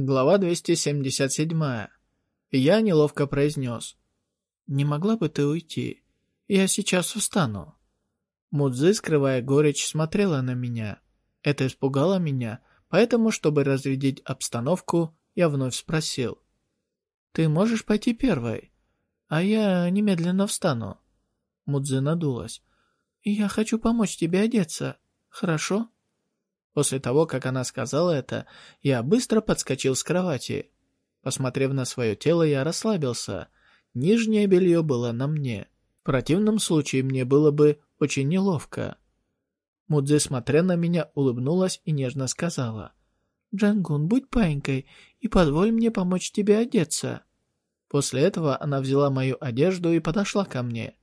Глава 277. Я неловко произнес. «Не могла бы ты уйти? Я сейчас встану». Мудзи, скрывая горечь, смотрела на меня. Это испугало меня, поэтому, чтобы разрядить обстановку, я вновь спросил. «Ты можешь пойти первой? А я немедленно встану». Мудзи надулась. «Я хочу помочь тебе одеться. Хорошо?» После того, как она сказала это, я быстро подскочил с кровати. Посмотрев на свое тело, я расслабился. Нижнее белье было на мне. В противном случае мне было бы очень неловко. Мудзи, смотря на меня, улыбнулась и нежно сказала. «Джангун, будь паинькой и позволь мне помочь тебе одеться». После этого она взяла мою одежду и подошла ко мне.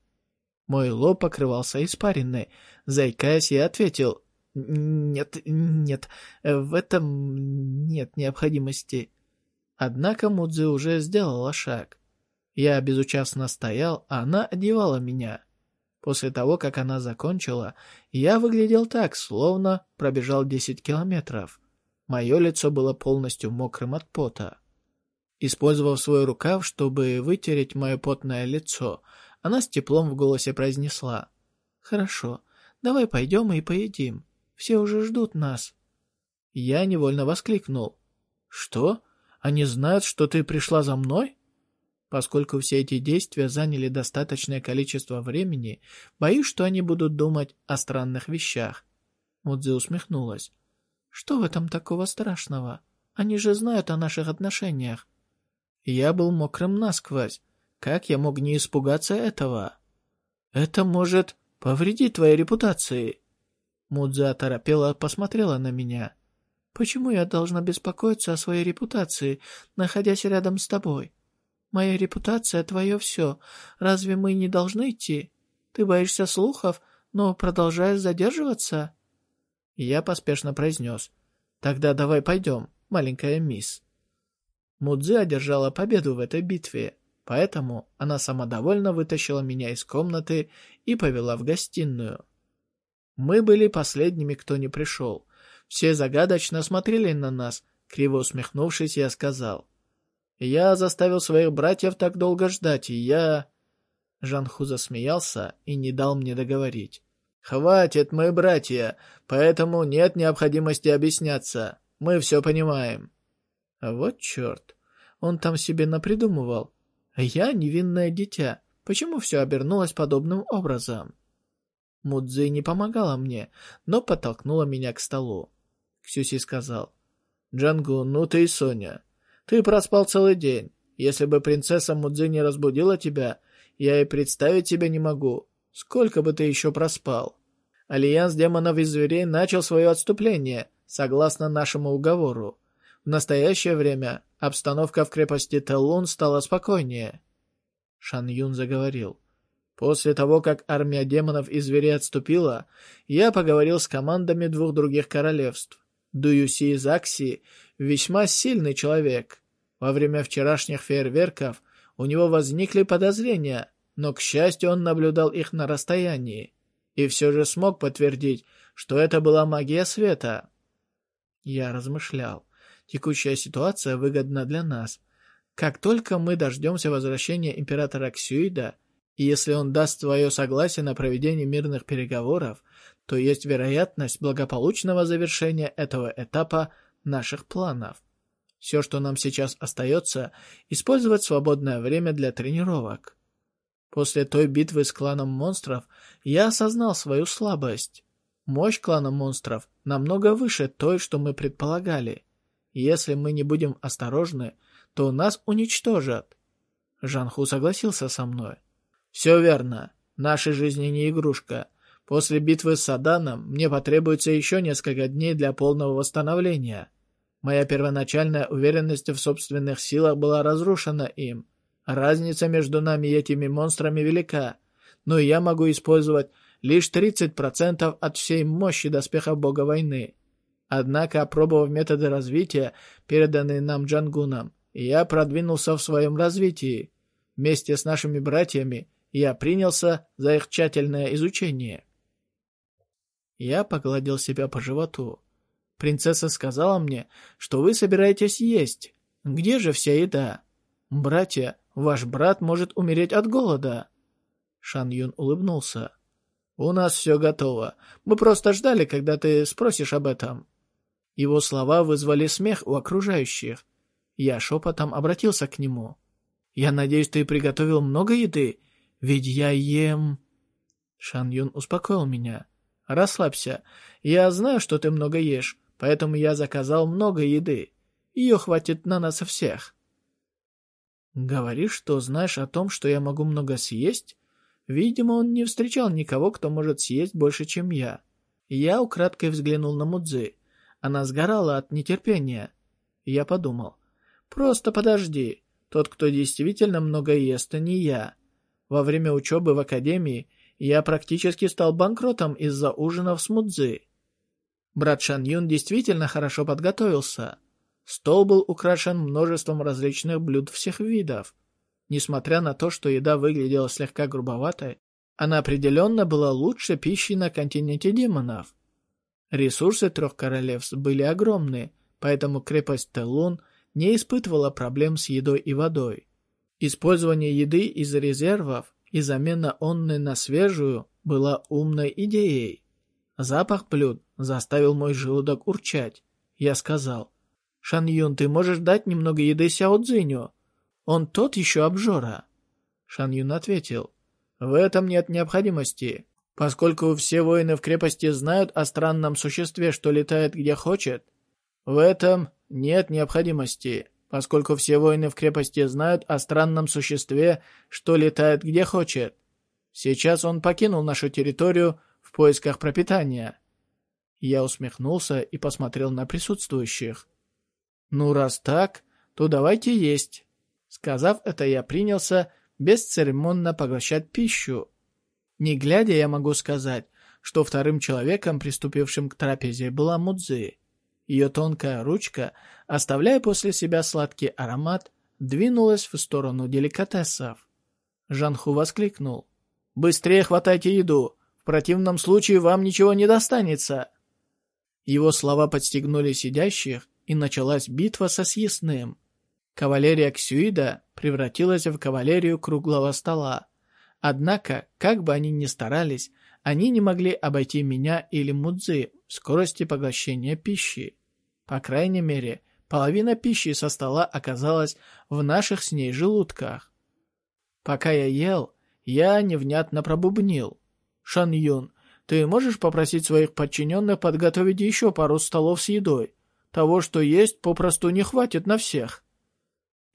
Мой лоб покрывался испаренной. Заикаясь, я ответил нет, нет, в этом нет необходимости. Однако Мудзи уже сделала шаг. Я безучастно стоял, а она одевала меня. После того, как она закончила, я выглядел так, словно пробежал 10 километров. Мое лицо было полностью мокрым от пота. Использовав свой рукав, чтобы вытереть мое потное лицо, она с теплом в голосе произнесла. «Хорошо, давай пойдем и поедим. Все уже ждут нас». Я невольно воскликнул. «Что? Они знают, что ты пришла за мной?» Поскольку все эти действия заняли достаточное количество времени, боюсь, что они будут думать о странных вещах. Мудзи усмехнулась. «Что в этом такого страшного? Они же знают о наших отношениях». Я был мокрым насквозь. Как я мог не испугаться этого? «Это может повредить твоей репутации». Мудза торопела посмотрела на меня. «Почему я должна беспокоиться о своей репутации, находясь рядом с тобой? Моя репутация — твое все. Разве мы не должны идти? Ты боишься слухов, но продолжаешь задерживаться?» Я поспешно произнес. «Тогда давай пойдем, маленькая мисс». Мудзи одержала победу в этой битве, поэтому она самодовольно вытащила меня из комнаты и повела в гостиную. Мы были последними, кто не пришел. Все загадочно смотрели на нас. Криво усмехнувшись, я сказал. «Я заставил своих братьев так долго ждать, и я...» Жанху засмеялся и не дал мне договорить. «Хватит, мы братья, поэтому нет необходимости объясняться. Мы все понимаем». Вот черт. Он там себе напридумывал. Я невинное дитя. Почему все обернулось подобным образом? Мудзи не помогала мне, но подтолкнула меня к столу. Ксюси сказал. «Джангу, ну ты и Соня. Ты проспал целый день. Если бы принцесса Мудзи не разбудила тебя, я и представить себе не могу. Сколько бы ты еще проспал?» Альянс демонов и зверей начал свое отступление, согласно нашему уговору. В настоящее время обстановка в крепости Теллун стала спокойнее. Шан Юн заговорил. После того, как армия демонов и зверей отступила, я поговорил с командами двух других королевств. Дуюси и Закси весьма сильный человек. Во время вчерашних фейерверков у него возникли подозрения, но, к счастью, он наблюдал их на расстоянии и все же смог подтвердить, что это была магия света. Я размышлял. Текущая ситуация выгодна для нас. Как только мы дождемся возвращения императора Ксюида, и если он даст свое согласие на проведение мирных переговоров, то есть вероятность благополучного завершения этого этапа наших планов. Все, что нам сейчас остается, использовать свободное время для тренировок. После той битвы с кланом монстров я осознал свою слабость. Мощь клана монстров намного выше той, что мы предполагали. Если мы не будем осторожны, то нас уничтожат. Жанху согласился со мной. «Все верно. Наша жизнь не игрушка. После битвы с Саданом мне потребуется еще несколько дней для полного восстановления. Моя первоначальная уверенность в собственных силах была разрушена им. Разница между нами и этими монстрами велика, но я могу использовать лишь 30% от всей мощи доспеха бога войны. Однако, опробовав методы развития, переданные нам Джангуном, я продвинулся в своем развитии. Вместе с нашими братьями я принялся за их тщательное изучение. Я погладил себя по животу. Принцесса сказала мне, что вы собираетесь есть. Где же вся еда? Братья, ваш брат может умереть от голода. Шан Юн улыбнулся. «У нас все готово. Мы просто ждали, когда ты спросишь об этом». Его слова вызвали смех у окружающих. Я шепотом обратился к нему. «Я надеюсь, ты приготовил много еды? Ведь я ем...» Шан Юн успокоил меня. «Расслабься. Я знаю, что ты много ешь, поэтому я заказал много еды. Ее хватит на нас всех». «Говоришь, что знаешь о том, что я могу много съесть?» Видимо, он не встречал никого, кто может съесть больше, чем я. Я украдкой взглянул на Мудзи. Она сгорала от нетерпения. Я подумал. «Просто подожди. Тот, кто действительно много ест, а не я. Во время учебы в академии я практически стал банкротом из-за ужинов с Мудзи. Брат Шан Юн действительно хорошо подготовился. Стол был украшен множеством различных блюд всех видов. Несмотря на то, что еда выглядела слегка грубоватой, она определенно была лучше пищи на континенте демонов. Ресурсы трех королевств были огромны, поэтому крепость Телун не испытывала проблем с едой и водой. Использование еды из резервов и замена онны на свежую была умной идеей. Запах блюд заставил мой желудок урчать. Я сказал, «Шан Юн, ты можешь дать немного еды Сяо Цзиню? Он тот еще обжора». Шан Юн ответил, «В этом нет необходимости, поскольку все воины в крепости знают о странном существе, что летает где хочет. В этом нет необходимости, поскольку все воины в крепости знают о странном существе, что летает где хочет. Сейчас он покинул нашу территорию в поисках пропитания. Я усмехнулся и посмотрел на присутствующих. Ну, раз так, то давайте есть. Сказав это, я принялся бесцеремонно поглощать пищу. Не глядя, я могу сказать, что вторым человеком, приступившим к трапезе, была Мудзи. Ее тонкая ручка, оставляя после себя сладкий аромат, двинулась в сторону деликатесов. Жанху воскликнул. «Быстрее хватайте еду! В противном случае вам ничего не достанется!» Его слова подстегнули сидящих, и началась битва со съестным. Кавалерия Ксюида превратилась в кавалерию круглого стола. Однако, как бы они ни старались, они не могли обойти меня или Мудзи скорости поглощения пищи. По крайней мере, половина пищи со стола оказалась в наших с ней желудках. Пока я ел, я невнятно пробубнил. «Шан Юн, ты можешь попросить своих подчиненных подготовить еще пару столов с едой? Того, что есть, попросту не хватит на всех».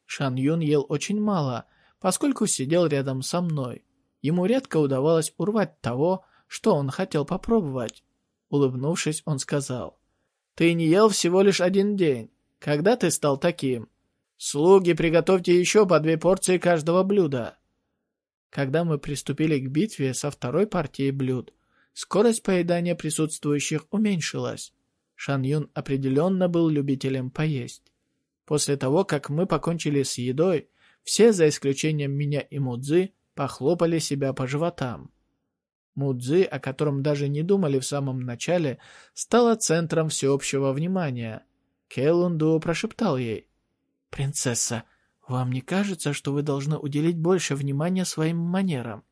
Шан Юн ел очень мало, поскольку сидел рядом со мной. Ему редко удавалось урвать того, что он хотел попробовать. Улыбнувшись, он сказал, «Ты не ел всего лишь один день. Когда ты стал таким? Слуги, приготовьте еще по две порции каждого блюда». Когда мы приступили к битве со второй партией блюд, скорость поедания присутствующих уменьшилась. Шан Юн определенно был любителем поесть. После того, как мы покончили с едой, все, за исключением меня и Мудзи, похлопали себя по животам. Мудзи, о котором даже не думали в самом начале, стала центром всеобщего внимания. Келунду прошептал ей. «Принцесса, вам не кажется, что вы должны уделить больше внимания своим манерам?